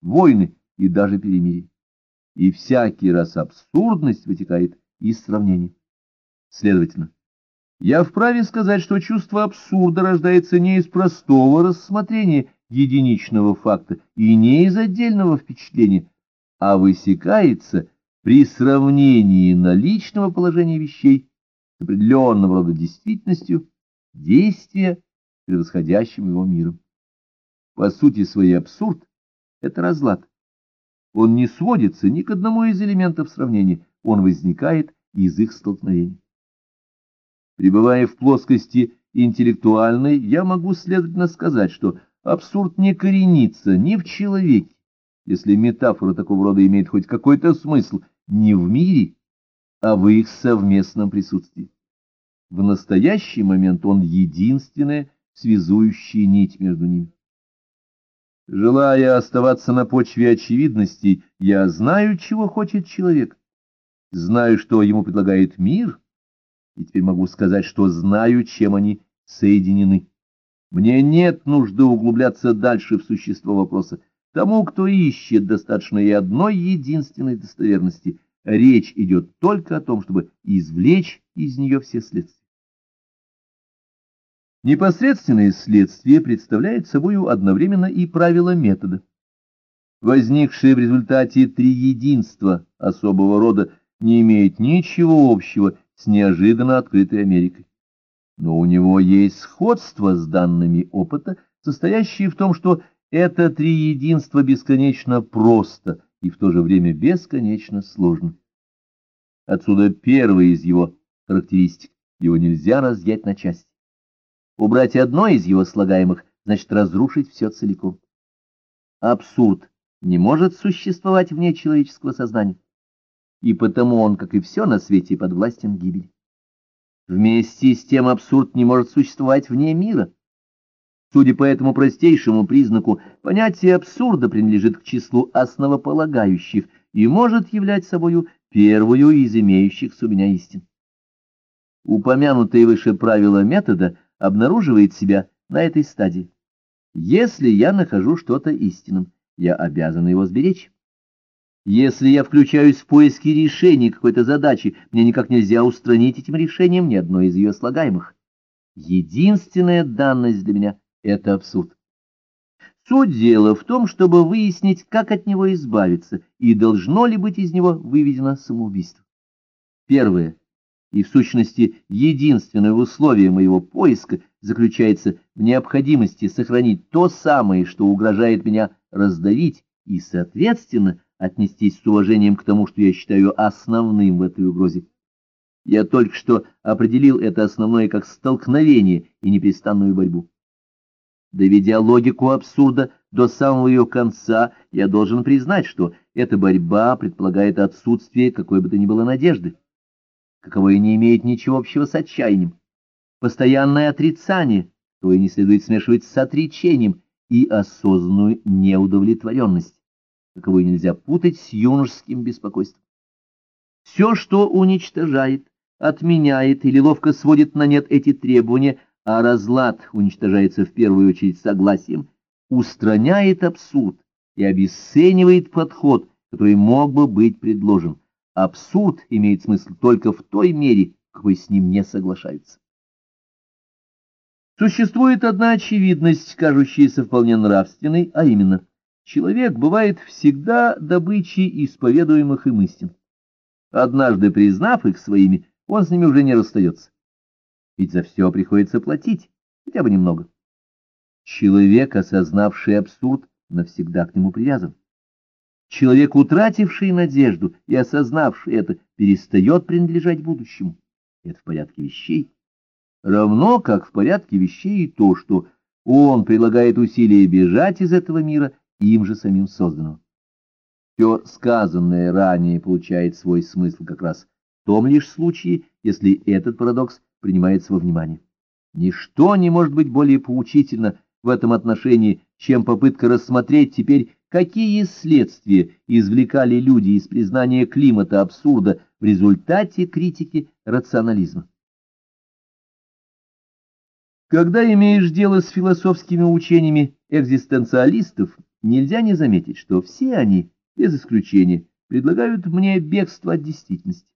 войны и даже перемирие. И всякий раз абсурдность вытекает из сравнений. Следовательно, я вправе сказать, что чувство абсурда рождается не из простого рассмотрения единичного факта и не из отдельного впечатления, а высекается при сравнении наличного положения вещей с определенного рода действительностью действия, превосходящим его миром. По сути своей абсурд — это разлад. Он не сводится ни к одному из элементов сравнения, он возникает из их столкновений. Пребывая в плоскости интеллектуальной, я могу следовательно сказать, что абсурд не коренится ни в человеке, если метафора такого рода имеет хоть какой-то смысл, не в мире, а в их совместном присутствии. В настоящий момент он единственная связующая нить между ними. Желая оставаться на почве очевидностей, я знаю, чего хочет человек, знаю, что ему предлагает мир, и теперь могу сказать, что знаю, чем они соединены. Мне нет нужды углубляться дальше в существо вопроса. Тому, кто ищет, достаточно и одной единственной достоверности. Речь идет только о том, чтобы извлечь из нее все следствия. Непосредственное следствие представляет собой одновременно и правило метода. Возникшее в результате триединства особого рода не имеет ничего общего с неожиданно открытой Америкой. Но у него есть сходство с данными опыта, состоящее в том, что это триединство бесконечно просто и в то же время бесконечно сложно. Отсюда первая из его характеристик. Его нельзя разъять на части. Убрать одно из его слагаемых значит разрушить все целиком. Абсурд не может существовать вне человеческого сознания, и потому он, как и все на свете, подвластен гибели. Вместе с тем абсурд не может существовать вне мира. Судя по этому простейшему признаку, понятие абсурда принадлежит к числу основополагающих и может являть собою первую из имеющихся у меня истин. Упомянутое выше правило метода — обнаруживает себя на этой стадии. Если я нахожу что-то истинным, я обязан его сберечь. Если я включаюсь в поиски решения какой-то задачи, мне никак нельзя устранить этим решением ни одной из ее слагаемых. Единственная данность для меня — это абсурд. Суть дела в том, чтобы выяснить, как от него избавиться, и должно ли быть из него выведено самоубийство. Первое и в сущности единственное условие моего поиска заключается в необходимости сохранить то самое, что угрожает меня раздавить, и, соответственно, отнестись с уважением к тому, что я считаю основным в этой угрозе. Я только что определил это основное как столкновение и непрестанную борьбу. Доведя логику абсурда до самого ее конца, я должен признать, что эта борьба предполагает отсутствие какой бы то ни было надежды каковое не имеет ничего общего с отчаянием, постоянное отрицание, которое не следует смешивать с отречением, и осознанную неудовлетворенность, каковую нельзя путать с юношеским беспокойством. Все, что уничтожает, отменяет или ловко сводит на нет эти требования, а разлад уничтожается в первую очередь согласием, устраняет абсурд и обесценивает подход, который мог бы быть предложен абсурд имеет смысл только в той мере, какой с ним не соглашаются. Существует одна очевидность, кажущаяся вполне нравственной, а именно, человек бывает всегда добычей исповедуемых им истин. Однажды признав их своими, он с ними уже не расстается. Ведь за все приходится платить, хотя бы немного. Человек, осознавший абсурд, навсегда к нему привязан. Человек, утративший надежду и осознавший это, перестает принадлежать будущему. Это в порядке вещей. Равно как в порядке вещей и то, что он прилагает усилия бежать из этого мира, им же самим созданного. Все сказанное ранее получает свой смысл как раз в том лишь случае, если этот парадокс принимается во внимание. Ничто не может быть более поучительно в этом отношении, чем попытка рассмотреть теперь какие следствия извлекали люди из признания климата абсурда в результате критики рационализма. Когда имеешь дело с философскими учениями экзистенциалистов, нельзя не заметить, что все они, без исключения, предлагают мне бегство от действительности.